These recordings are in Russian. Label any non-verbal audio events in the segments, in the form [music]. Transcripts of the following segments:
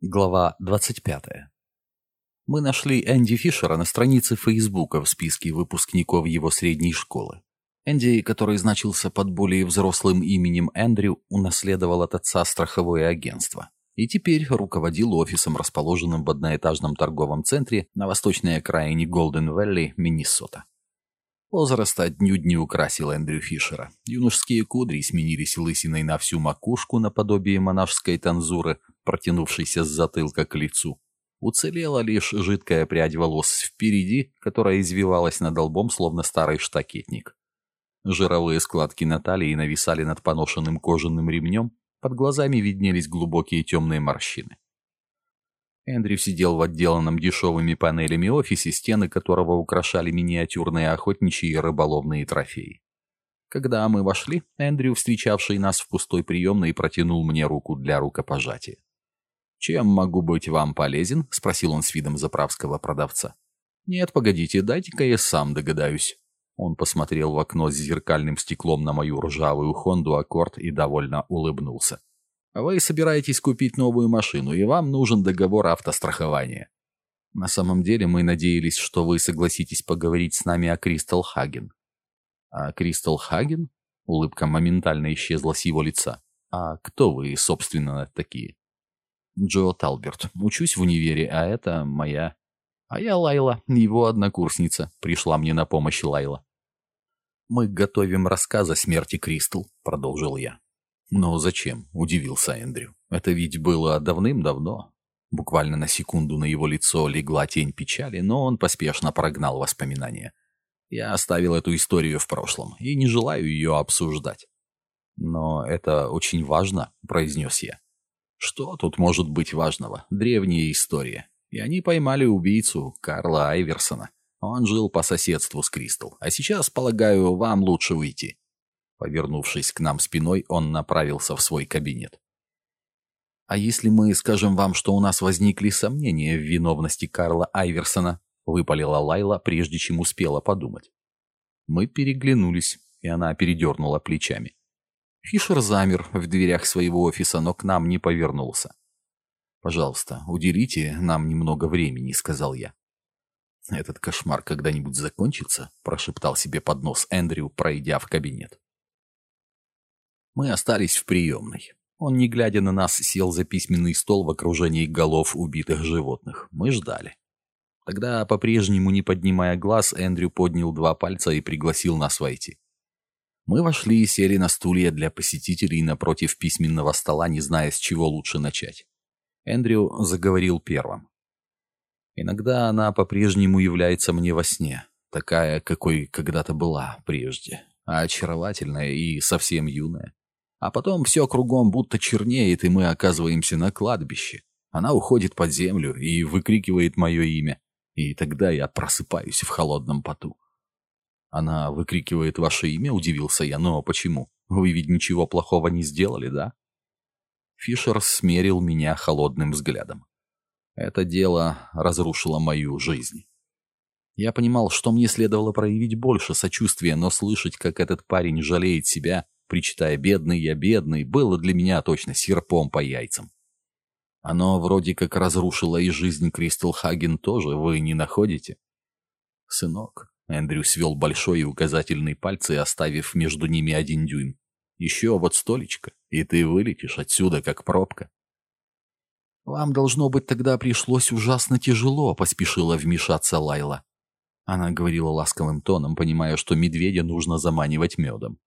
Глава 25. Мы нашли Энди Фишера на странице Фейсбука в списке выпускников его средней школы. Энди, который значился под более взрослым именем Эндрю, унаследовал от отца страховое агентство. И теперь руководил офисом, расположенным в одноэтажном торговом центре на восточной окраине Голден-Вэлли, Миннесота. Возраст отнюдь не украсил Эндрю Фишера. Юношеские кудри сменились лысиной на всю макушку наподобие монашеской танзуры, протянувшейся с затылка к лицу. Уцелела лишь жидкая прядь волос впереди, которая извивалась над лбом, словно старый штакетник. Жировые складки на талии нависали над поношенным кожаным ремнем, под глазами виднелись глубокие темные морщины. Эндрю сидел в отделанном дешевыми панелями офисе, стены которого украшали миниатюрные охотничьи и рыболовные трофеи. Когда мы вошли, Эндрю, встречавший нас в пустой приемной, протянул мне руку для рукопожатия. «Чем могу быть вам полезен?» — спросил он с видом заправского продавца. «Нет, погодите, дайте-ка я сам догадаюсь». Он посмотрел в окно с зеркальным стеклом на мою ржавую Хонду Аккорд и довольно улыбнулся. Вы собираетесь купить новую машину, и вам нужен договор автострахования. На самом деле мы надеялись, что вы согласитесь поговорить с нами о Кристал Хаген. А Кристал Хаген? Улыбка моментально исчезла с его лица. А кто вы, собственно, такие? Джо Талберт. Учусь в универе, а это моя... А я Лайла, его однокурсница. Пришла мне на помощь Лайла. «Мы готовим рассказ о смерти Кристал», — продолжил я. «Но зачем?» — удивился Эндрю. «Это ведь было давным-давно». Буквально на секунду на его лицо легла тень печали, но он поспешно прогнал воспоминания. «Я оставил эту историю в прошлом и не желаю ее обсуждать». «Но это очень важно», — произнес я. «Что тут может быть важного? Древняя история. И они поймали убийцу Карла Айверсона. Он жил по соседству с Кристал. А сейчас, полагаю, вам лучше уйти». Повернувшись к нам спиной, он направился в свой кабинет. «А если мы скажем вам, что у нас возникли сомнения в виновности Карла Айверсона?» — выпалила Лайла, прежде чем успела подумать. Мы переглянулись, и она передернула плечами. Фишер замер в дверях своего офиса, но к нам не повернулся. «Пожалуйста, уделите нам немного времени», — сказал я. «Этот кошмар когда-нибудь закончится?» — прошептал себе под нос Эндрю, пройдя в кабинет. Мы остались в приемной. Он, не глядя на нас, сел за письменный стол в окружении голов убитых животных. Мы ждали. Тогда, по-прежнему не поднимая глаз, Эндрю поднял два пальца и пригласил нас войти. Мы вошли и сели на стулья для посетителей напротив письменного стола, не зная, с чего лучше начать. Эндрю заговорил первым. «Иногда она по-прежнему является мне во сне, такая, какой когда-то была прежде, очаровательная и совсем юная. А потом все кругом будто чернеет, и мы оказываемся на кладбище. Она уходит под землю и выкрикивает мое имя. И тогда я просыпаюсь в холодном поту. Она выкрикивает ваше имя, удивился я, но почему? Вы ведь ничего плохого не сделали, да? Фишер смерил меня холодным взглядом. Это дело разрушило мою жизнь. Я понимал, что мне следовало проявить больше сочувствия, но слышать, как этот парень жалеет себя, причитая «бедный я, бедный», было для меня точно серпом по яйцам. Оно вроде как разрушило и жизнь Кристал Хаген тоже, вы не находите? Сынок, Эндрю свел большой и указательный пальцы, оставив между ними один дюйм. Еще вот столечко, и ты вылетишь отсюда, как пробка. «Вам, должно быть, тогда пришлось ужасно тяжело», — поспешила вмешаться Лайла. Она говорила ласковым тоном, понимая, что медведя нужно заманивать медом.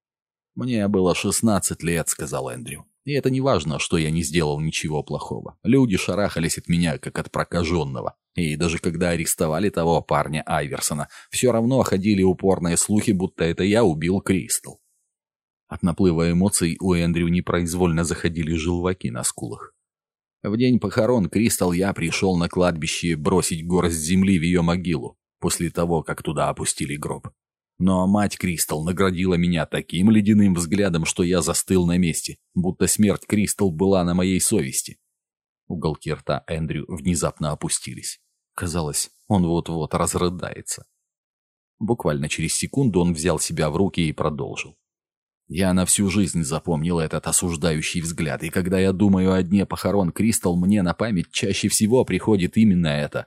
«Мне было шестнадцать лет», — сказал Эндрю. «И это не важно, что я не сделал ничего плохого. Люди шарахались от меня, как от прокаженного. И даже когда арестовали того парня Айверсона, все равно ходили упорные слухи, будто это я убил Кристал». От наплыва эмоций у Эндрю непроизвольно заходили желваки на скулах. В день похорон Кристал я пришел на кладбище бросить горсть земли в ее могилу, после того, как туда опустили гроб. Но мать Кристал наградила меня таким ледяным взглядом, что я застыл на месте, будто смерть Кристал была на моей совести. Уголки рта Эндрю внезапно опустились. Казалось, он вот-вот разрыдается. Буквально через секунду он взял себя в руки и продолжил. Я на всю жизнь запомнил этот осуждающий взгляд, и когда я думаю о дне похорон Кристал, мне на память чаще всего приходит именно это.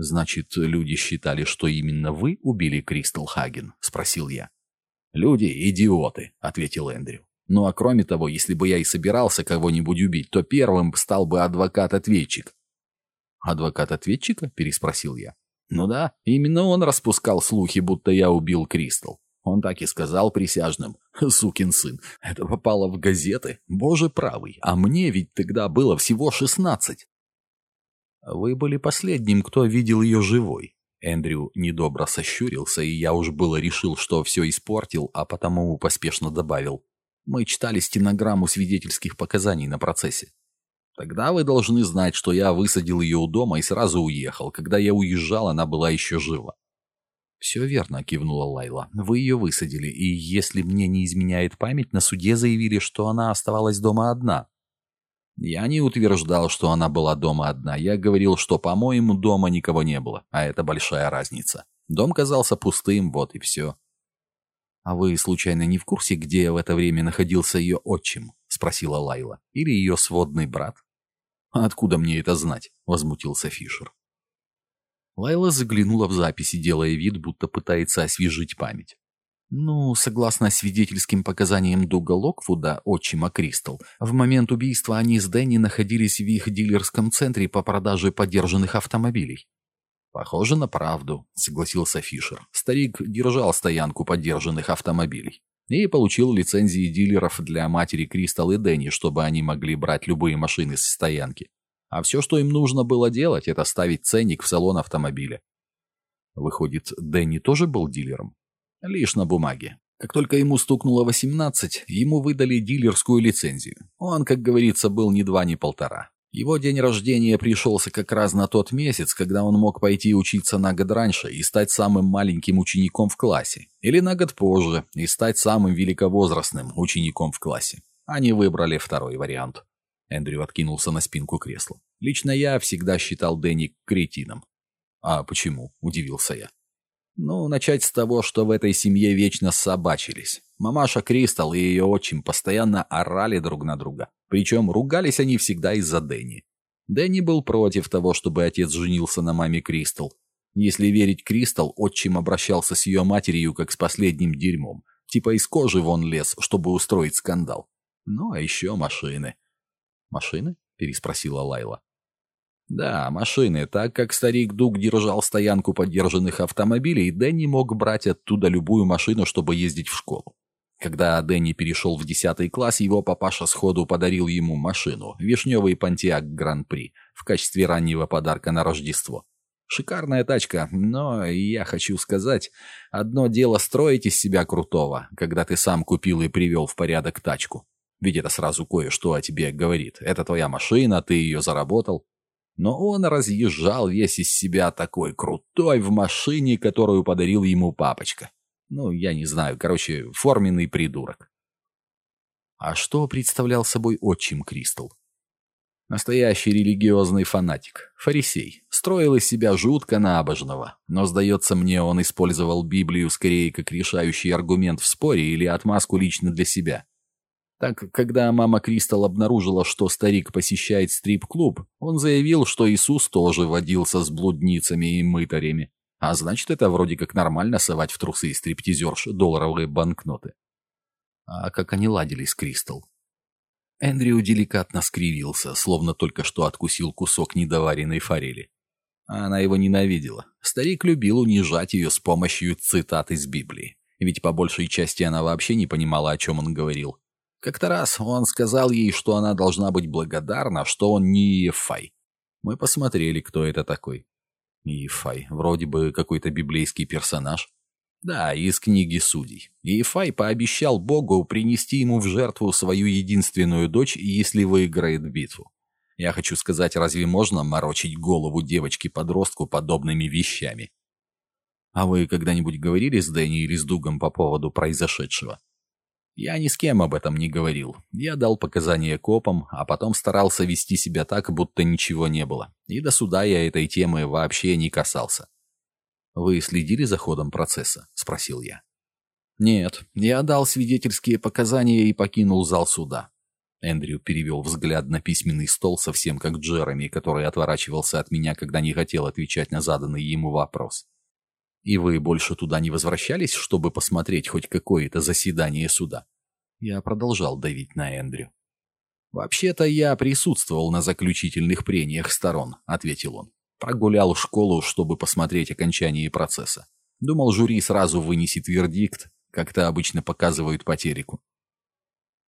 «Значит, люди считали, что именно вы убили Кристал Хаген?» — спросил я. «Люди — идиоты», — ответил Эндрю. «Ну а кроме того, если бы я и собирался кого-нибудь убить, то первым стал бы адвокат-ответчик». «Адвокат ответчика?» — переспросил я. «Ну да, именно он распускал слухи, будто я убил Кристал. Он так и сказал присяжным. [laughs] Сукин сын, это попало в газеты. Боже правый, а мне ведь тогда было всего шестнадцать». «Вы были последним, кто видел ее живой». Эндрю недобро сощурился, и я уж было решил, что все испортил, а потому поспешно добавил. «Мы читали стенограмму свидетельских показаний на процессе. Тогда вы должны знать, что я высадил ее у дома и сразу уехал. Когда я уезжал, она была еще жива. «Все верно», — кивнула Лайла. «Вы ее высадили, и, если мне не изменяет память, на суде заявили, что она оставалась дома одна». «Я не утверждал, что она была дома одна. Я говорил, что, по-моему, дома никого не было, а это большая разница. Дом казался пустым, вот и все». «А вы, случайно, не в курсе, где в это время находился ее отчим?» — спросила Лайла. «Или ее сводный брат?» «А откуда мне это знать?» — возмутился Фишер. Лайла заглянула в записи, делая вид, будто пытается освежить память. Ну, согласно свидетельским показаниям Дуга Локвуда, отчима Кристал, в момент убийства они с Дэнни находились в их дилерском центре по продаже подержанных автомобилей. «Похоже на правду», — согласился Фишер. Старик держал стоянку подержанных автомобилей и получил лицензии дилеров для матери Кристал и Дэнни, чтобы они могли брать любые машины с стоянки. А все, что им нужно было делать, это ставить ценник в салон автомобиля. Выходит, Дэнни тоже был дилером? Лишь на бумаге. Как только ему стукнуло 18, ему выдали дилерскую лицензию. Он, как говорится, был ни два, ни полтора. Его день рождения пришелся как раз на тот месяц, когда он мог пойти учиться на год раньше и стать самым маленьким учеником в классе. Или на год позже и стать самым великовозрастным учеником в классе. Они выбрали второй вариант. Эндрю откинулся на спинку кресла. Лично я всегда считал Дэнни кретином. А почему? Удивился я. Ну, начать с того, что в этой семье вечно собачились. Мамаша Кристал и ее отчим постоянно орали друг на друга. Причем ругались они всегда из-за Дэнни. Дэнни был против того, чтобы отец женился на маме Кристал. Если верить Кристал, отчим обращался с ее матерью как с последним дерьмом. Типа из кожи вон лез, чтобы устроить скандал. Ну, а еще машины. «Машины?» — переспросила Лайла. Да, машины, так как старик Дуг держал стоянку подержанных автомобилей, Дэнни мог брать оттуда любую машину, чтобы ездить в школу. Когда Дэнни перешел в 10 класс, его папаша сходу подарил ему машину, вишневый Понтиак Гран-при, в качестве раннего подарка на Рождество. Шикарная тачка, но я хочу сказать, одно дело строить из себя крутого, когда ты сам купил и привел в порядок тачку. Ведь это сразу кое-что о тебе говорит. Это твоя машина, ты ее заработал. Но он разъезжал весь из себя такой крутой в машине, которую подарил ему папочка. Ну, я не знаю, короче, форменный придурок. А что представлял собой отчим Кристал? Настоящий религиозный фанатик, фарисей, строил из себя жутко набожного, но, сдается мне, он использовал Библию скорее как решающий аргумент в споре или отмазку лично для себя. Так, когда мама Кристал обнаружила, что старик посещает стрип-клуб, он заявил, что Иисус тоже водился с блудницами и мытарями. А значит, это вроде как нормально совать в трусы стриптизерш долларовые банкноты. А как они ладили с Кристал? Эндрю деликатно скривился, словно только что откусил кусок недоваренной форели. Она его ненавидела. Старик любил унижать ее с помощью цитат из Библии. Ведь по большей части она вообще не понимала, о чем он говорил. Как-то раз он сказал ей, что она должна быть благодарна, что он не Ефай. Мы посмотрели, кто это такой. Ефай, вроде бы какой-то библейский персонаж. Да, из книги судей. Ефай пообещал Богу принести ему в жертву свою единственную дочь, если выиграет битву. Я хочу сказать, разве можно морочить голову девочке-подростку подобными вещами? А вы когда-нибудь говорили с Дэнни или с Дугом по поводу произошедшего? Я ни с кем об этом не говорил. Я дал показания копам, а потом старался вести себя так, будто ничего не было. И до суда я этой темы вообще не касался. «Вы следили за ходом процесса?» — спросил я. «Нет, я дал свидетельские показания и покинул зал суда». Эндрю перевел взгляд на письменный стол, совсем как Джереми, который отворачивался от меня, когда не хотел отвечать на заданный ему вопрос. «И вы больше туда не возвращались, чтобы посмотреть хоть какое-то заседание суда?» Я продолжал давить на Эндрю. «Вообще-то я присутствовал на заключительных прениях сторон», — ответил он. «Прогулял школу, чтобы посмотреть окончание процесса. Думал, жюри сразу вынесет вердикт, как-то обычно показывают по телеку.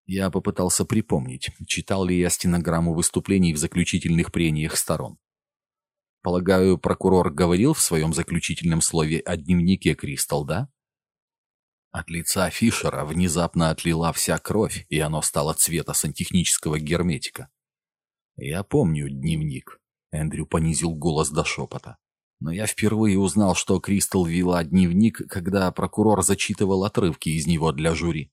Я попытался припомнить, читал ли я стенограмму выступлений в заключительных прениях сторон. Полагаю, прокурор говорил в своем заключительном слове о дневнике Кристал, да? От лица Фишера внезапно отлила вся кровь, и оно стало цвета сантехнического герметика. «Я помню дневник», — Эндрю понизил голос до шепота. «Но я впервые узнал, что Кристал вела дневник, когда прокурор зачитывал отрывки из него для жюри.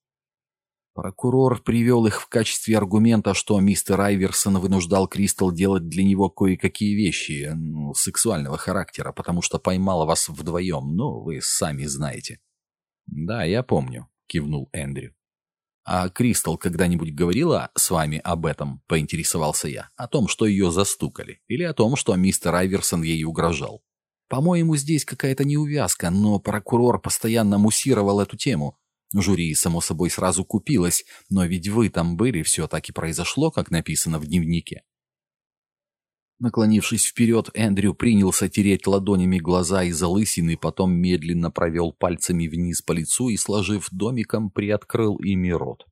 Прокурор привел их в качестве аргумента, что мистер Айверсон вынуждал Кристал делать для него кое-какие вещи ну, сексуального характера, потому что поймала вас вдвоем, ну, вы сами знаете. «Да, я помню», — кивнул Эндрю. «А Кристал когда-нибудь говорила с вами об этом?» — поинтересовался я. «О том, что ее застукали? Или о том, что мистер Айверсон ей угрожал?» «По-моему, здесь какая-то неувязка, но прокурор постоянно муссировал эту тему. Жюри, само собой, сразу купилось, но ведь вы там были, все так и произошло, как написано в дневнике». Наклонившись вперед, Эндрю принялся тереть ладонями глаза и залысины, потом медленно провел пальцами вниз по лицу и, сложив домиком, приоткрыл ими рот.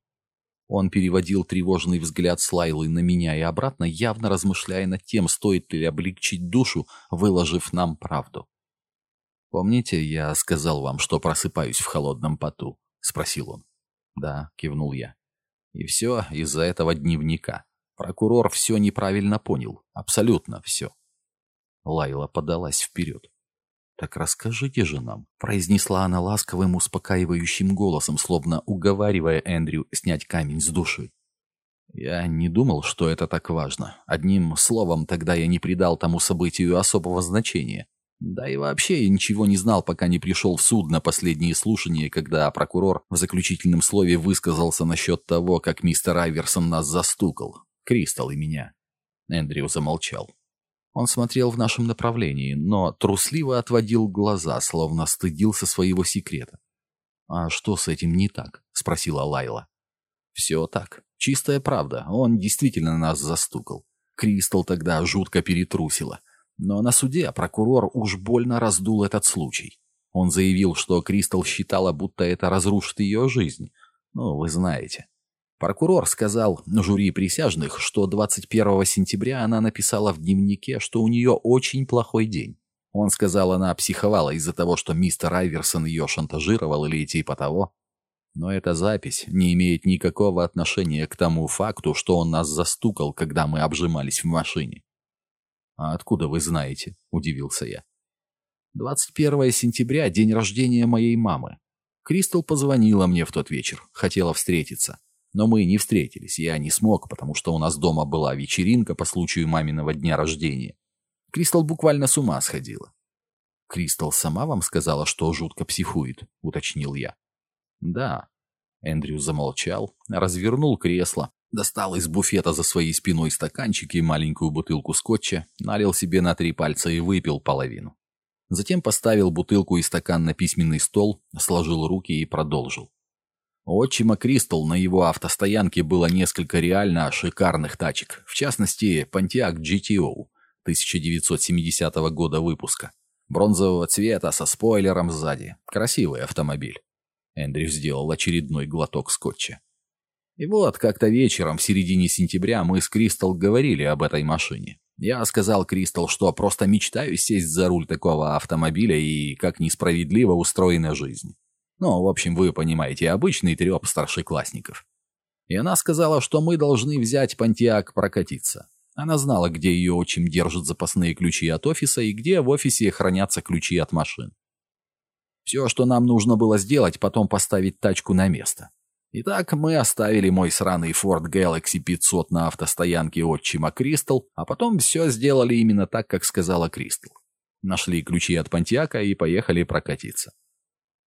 Он переводил тревожный взгляд с Лайлы на меня и обратно, явно размышляя над тем, стоит ли облегчить душу, выложив нам правду. «Помните, я сказал вам, что просыпаюсь в холодном поту?» — спросил он. «Да», — кивнул я. «И все из-за этого дневника. Прокурор все неправильно понял. Абсолютно все. Лайла подалась вперед. «Так расскажите же нам», — произнесла она ласковым, успокаивающим голосом, словно уговаривая Эндрю снять камень с души. Я не думал, что это так важно. Одним словом, тогда я не придал тому событию особого значения. Да и вообще я ничего не знал, пока не пришел в суд на последние слушания, когда прокурор в заключительном слове высказался насчет того, как мистер Айверсон нас застукал. Кристал и меня. Эндрю замолчал. Он смотрел в нашем направлении, но трусливо отводил глаза, словно стыдился своего секрета. «А что с этим не так?» — спросила Лайла. «Все так. Чистая правда. Он действительно нас застукал. Кристал тогда жутко перетрусила. Но на суде прокурор уж больно раздул этот случай. Он заявил, что Кристал считала, будто это разрушит ее жизнь. Ну, вы знаете. Прокурор сказал жюри присяжных, что 21 сентября она написала в дневнике, что у нее очень плохой день. Он сказал, она психовала из-за того, что мистер Айверсон ее шантажировал или типа того. Но эта запись не имеет никакого отношения к тому факту, что он нас застукал, когда мы обжимались в машине. «А откуда вы знаете?» – удивился я. «21 сентября – день рождения моей мамы. Кристал позвонила мне в тот вечер, хотела встретиться. Но мы не встретились, я не смог, потому что у нас дома была вечеринка по случаю маминого дня рождения. Кристал буквально с ума сходила. «Кристал сама вам сказала, что жутко психует?» — уточнил я. «Да». Эндрю замолчал, развернул кресло, достал из буфета за своей спиной стаканчик и маленькую бутылку скотча, налил себе на три пальца и выпил половину. Затем поставил бутылку и стакан на письменный стол, сложил руки и продолжил. Отчима Кристал на его автостоянке было несколько реально шикарных тачек, в частности, Pontiac GTO 1970 года выпуска. Бронзового цвета, со спойлером сзади. Красивый автомобиль. Эндрю сделал очередной глоток скотча. И вот, как-то вечером в середине сентября мы с Кристал говорили об этой машине. Я сказал Кристал, что просто мечтаю сесть за руль такого автомобиля и как несправедливо устроена жизнь. Ну, в общем, вы понимаете, обычный треп старшеклассников. И она сказала, что мы должны взять Пантиак прокатиться. Она знала, где ее отчим держит запасные ключи от офиса и где в офисе хранятся ключи от машин. Все, что нам нужно было сделать, потом поставить тачку на место. Итак, мы оставили мой сраный Ford Galaxy 500 на автостоянке отчима Кристал, а потом все сделали именно так, как сказала Кристал. Нашли ключи от Пантиака и поехали прокатиться.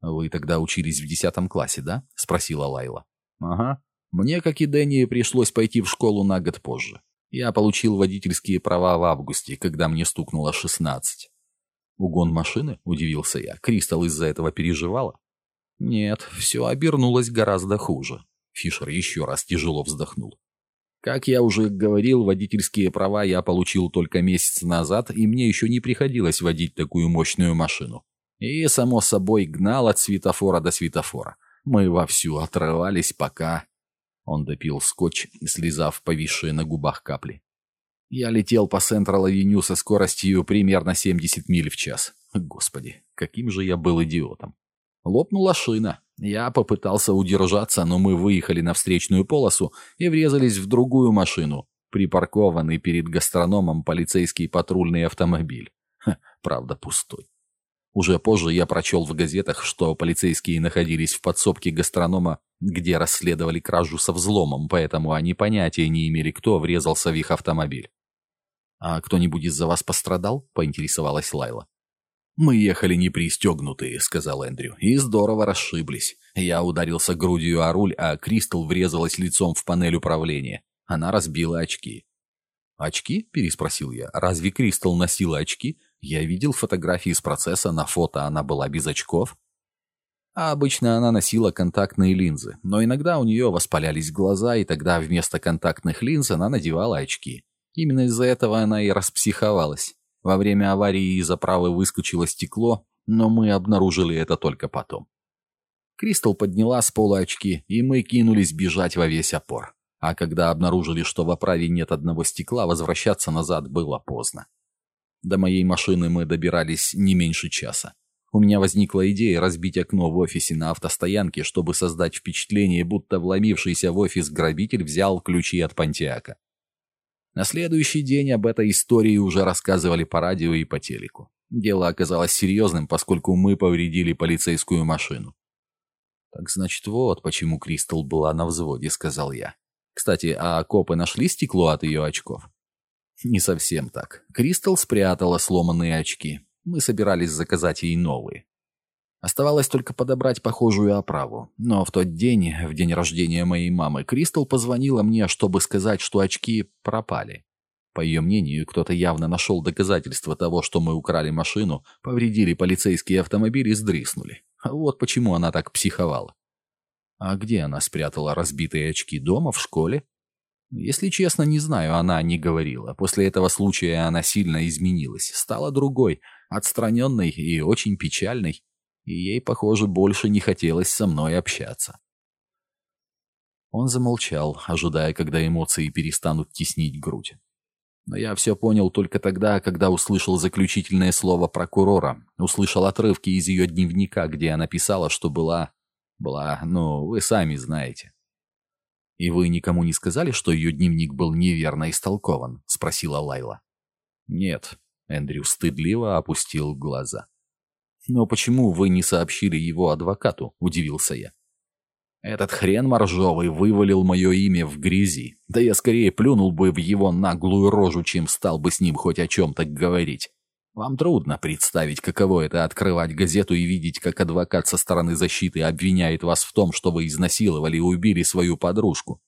«Вы тогда учились в десятом классе, да?» — спросила Лайла. «Ага. Мне, как и Дэнни, пришлось пойти в школу на год позже. Я получил водительские права в августе, когда мне стукнуло шестнадцать». «Угон машины?» — удивился я. «Кристал из-за этого переживала?» «Нет, все обернулось гораздо хуже». Фишер еще раз тяжело вздохнул. Как я уже говорил, водительские права я получил только месяц назад, и мне еще не приходилось водить такую мощную машину. И, само собой, гнал от светофора до светофора. Мы вовсю отрывались, пока... Он допил скотч, слезав повисшие на губах капли. Я летел по Централ-авеню со скоростью примерно 70 миль в час. Господи, каким же я был идиотом. Лопнула шина. Я попытался удержаться, но мы выехали на встречную полосу и врезались в другую машину, припаркованный перед гастрономом полицейский патрульный автомобиль. Ха, правда, пустой. Уже позже я прочел в газетах, что полицейские находились в подсобке гастронома, где расследовали кражу со взломом, поэтому они понятия не имели, кто врезался в их автомобиль. «А кто-нибудь из-за вас пострадал?» — поинтересовалась Лайла. «Мы ехали не пристегнутые», — сказал Эндрю, — «и здорово расшиблись. Я ударился грудью о руль, а Кристал врезалась лицом в панель управления. Она разбила очки». «Очки?» — переспросил я. «Разве Кристал носила очки? Я видел фотографии с процесса, на фото она была без очков. А обычно она носила контактные линзы, но иногда у нее воспалялись глаза, и тогда вместо контактных линз она надевала очки. Именно из-за этого она и распсиховалась. Во время аварии из оправы выскочило стекло, но мы обнаружили это только потом. Кристал подняла с пола очки, и мы кинулись бежать во весь опор. А когда обнаружили, что в оправе нет одного стекла, возвращаться назад было поздно. До моей машины мы добирались не меньше часа. У меня возникла идея разбить окно в офисе на автостоянке, чтобы создать впечатление, будто вломившийся в офис грабитель взял ключи от Пантиака. На следующий день об этой истории уже рассказывали по радио и по телеку. Дело оказалось серьезным, поскольку мы повредили полицейскую машину. «Так значит, вот почему Кристал была на взводе», — сказал я. «Кстати, а копы нашли стекло от ее очков?» Не совсем так. Кристал спрятала сломанные очки. Мы собирались заказать ей новые. Оставалось только подобрать похожую оправу. Но в тот день, в день рождения моей мамы, Кристал позвонила мне, чтобы сказать, что очки пропали. По ее мнению, кто-то явно нашел доказательства того, что мы украли машину, повредили полицейский автомобиль и сдриснули. Вот почему она так психовала. А где она спрятала разбитые очки? Дома, в школе? Если честно, не знаю, она не говорила. После этого случая она сильно изменилась, стала другой, отстраненной и очень печальной, и ей, похоже, больше не хотелось со мной общаться. Он замолчал, ожидая, когда эмоции перестанут теснить грудь. Но я все понял только тогда, когда услышал заключительное слово прокурора, услышал отрывки из ее дневника, где она писала, что была... была, ну, вы сами знаете. «И вы никому не сказали, что ее дневник был неверно истолкован?» — спросила Лайла. «Нет», — Эндрю стыдливо опустил глаза. «Но почему вы не сообщили его адвокату?» — удивился я. «Этот хрен моржовый вывалил мое имя в грязи. Да я скорее плюнул бы в его наглую рожу, чем стал бы с ним хоть о чем-то говорить. Вам трудно представить, каково это открывать газету и видеть, как адвокат со стороны защиты обвиняет вас в том, что вы изнасиловали и убили свою подружку.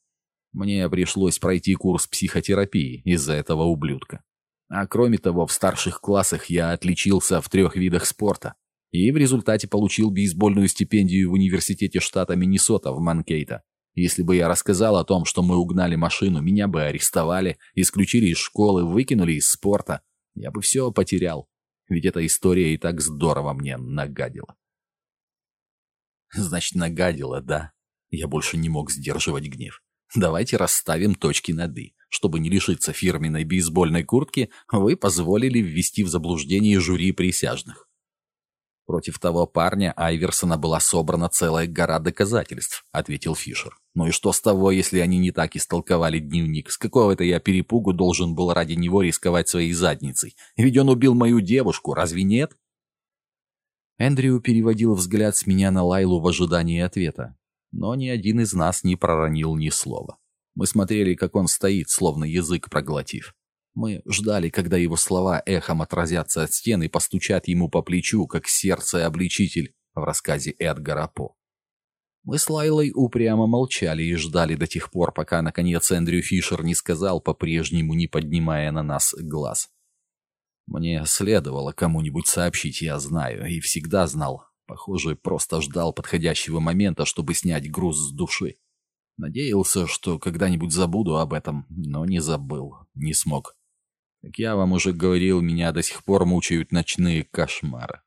Мне пришлось пройти курс психотерапии из-за этого ублюдка. А кроме того, в старших классах я отличился в трех видах спорта и в результате получил бейсбольную стипендию в университете штата Миннесота в Манкейта. Если бы я рассказал о том, что мы угнали машину, меня бы арестовали, исключили из школы, выкинули из спорта, я бы все потерял, ведь эта история и так здорово мне нагадила. Значит, нагадила, да? Я больше не мог сдерживать гнев. Давайте расставим точки над «и». Чтобы не лишиться фирменной бейсбольной куртки, вы позволили ввести в заблуждение жюри присяжных. «Против того парня Айверсона была собрана целая гора доказательств», — ответил Фишер. «Ну и что с того, если они не так истолковали дневник? С какого это я перепугу должен был ради него рисковать своей задницей? Ведь он убил мою девушку, разве нет?» Эндрю переводил взгляд с меня на Лайлу в ожидании ответа. Но ни один из нас не проронил ни слова. Мы смотрели, как он стоит, словно язык проглотив. Мы ждали, когда его слова эхом отразятся от стены и постучат ему по плечу, как сердце-обличитель. в рассказе Эдгара По. Мы с Лайлой упрямо молчали и ждали до тех пор, пока, наконец, Эндрю Фишер не сказал, по-прежнему не поднимая на нас глаз. Мне следовало кому-нибудь сообщить, я знаю, и всегда знал. Похоже, просто ждал подходящего момента, чтобы снять груз с души. Надеялся, что когда-нибудь забуду об этом, но не забыл, не смог. Как я вам уже говорил, меня до сих пор мучают ночные кошмары.